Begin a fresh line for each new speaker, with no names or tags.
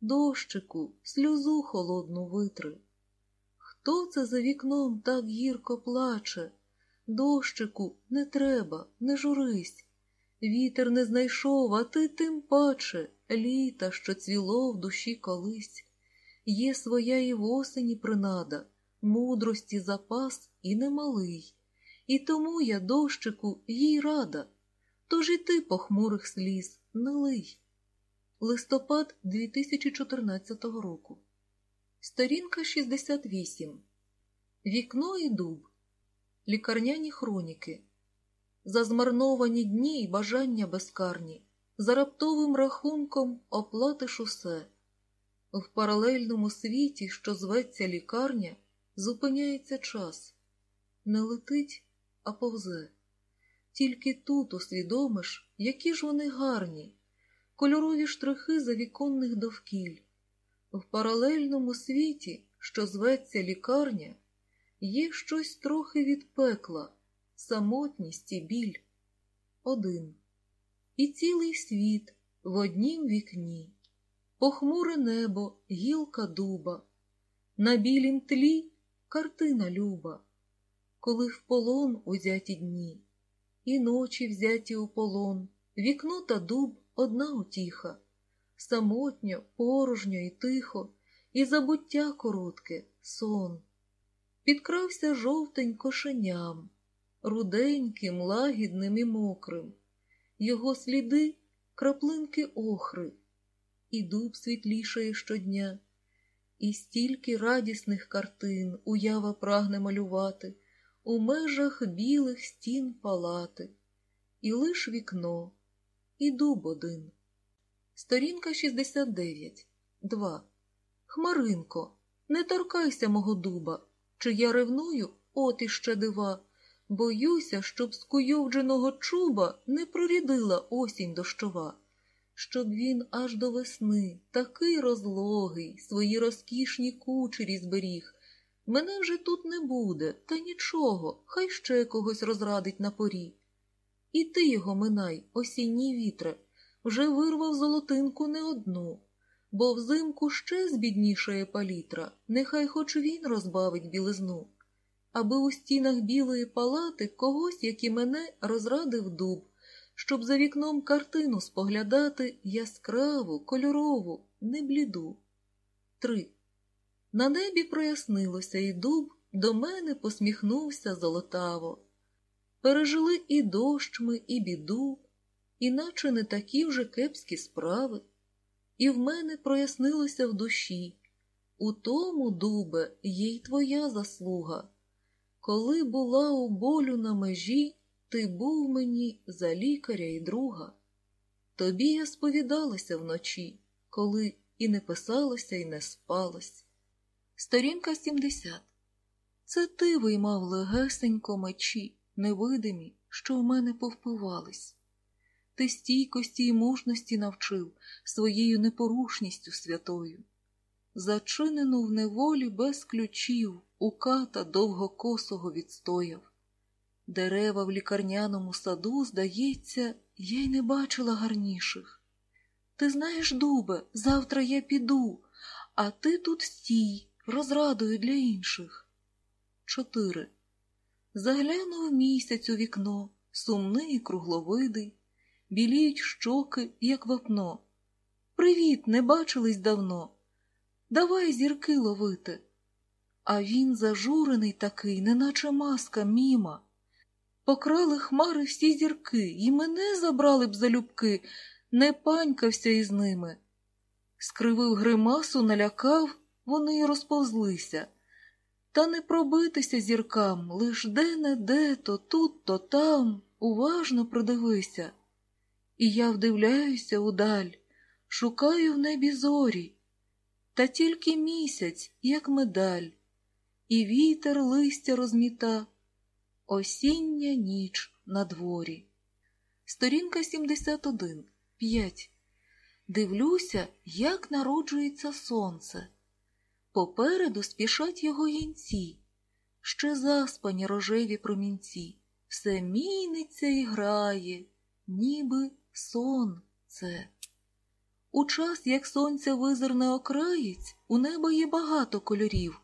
дощику, сльозу холодну витри. Хто це за вікном так гірко плаче? Дощику, не треба, не журись. Вітер не знайшов, а ти тим паче, літа, що цвіло в душі колись. Є своя і в осені принада, мудрості запас і немалий. І тому я, дощику, їй рада. Тож і ти похмурих сліз не лий. Листопад 2014 року. Сторінка 68. Вікно і дуб. Лікарняні хроніки. За змарновані дні й бажання безкарні. За раптовим рахунком оплатиш усе. В паралельному світі, що зветься лікарня, зупиняється час. Не летить, а повзе. Тільки тут усвідомиш, які ж вони гарні, кольорові штрихи завіконних довкіль. В паралельному світі, що зветься лікарня, є щось трохи від пекла, самотність і біль. Один. І цілий світ в однім вікні, похмуре небо, гілка дуба, на білім тлі картина люба, коли в полон узяті дні, і ночі взяті у полон, вікно та дуб одна утіха, самотньо, порожньо і тихо, і забуття коротке, сон. Підкрався жовтень кошеням, руденьким, лагідним і мокрим, його сліди краплинки охри, і дуб світлішає щодня, і стільки радісних картин уява прагне малювати у межах білих стін палати, і лиш вікно, і дуб один. Сторінка 69. 2. Хмаринко, не торкайся мого дуба. Чи я ревную, от іще дива. Боюся, щоб з куйовдженого чуба не прорідила осінь дощова, щоб він аж до весни, такий розлогий, свої розкішні кучері зберіг. Мене вже тут не буде, та нічого, хай ще когось розрадить на порі. І ти його минай, осінній вітре, вже вирвав золотинку не одну, бо взимку ще збіднішає палітра, нехай хоч він розбавить білизну аби у стінах білої палати когось, як і мене, розрадив дуб, щоб за вікном картину споглядати яскраву, кольорову, не бліду. Три. На небі прояснилося, і дуб до мене посміхнувся золотаво. Пережили і дощ ми, і біду, іначе не такі вже кепські справи. І в мене прояснилося в душі. У тому, дубе, є й твоя заслуга. Коли була у болю на межі, ти був мені за лікаря і друга. Тобі я сповідалася вночі, коли і не писалося, і не спалось. Сторінка 70. Це ти виймав легесенько мечі, невидимі, що в мене повпивались. Ти стійкості і мужності навчив своєю непорушністю святою, зачинену в неволі без ключів у ката довгокосого відстояв. Дерева в лікарняному саду, здається, я й не бачила гарніших. Ти знаєш, дубе, завтра я піду, а ти тут стій, розрадою для інших. Чотири. Заглянув місяць у вікно, сумний кругловидий, біліють щоки, як вапно. Привіт, не бачились давно. Давай зірки ловити. А він зажурений такий, неначе маска міма. Покрали хмари всі зірки, і мене забрали б залюбки, не панькався із ними. Скривив гримасу, налякав, вони й розповзлися. Та не пробитися зіркам, лиш де не де, то тут, то там, уважно придивися. І я вдивляюся удаль, шукаю в небі зорі, та тільки місяць, як медаль і вітер листя розміта, осіння ніч на дворі. Сторінка 71, 5. Дивлюся, як народжується сонце. Попереду спішать його гінці, ще заспані рожеві промінці. Все міниться і грає, ніби сон це. У час, як сонця визирне окраєць, у неба є багато кольорів,